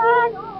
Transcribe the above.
Papi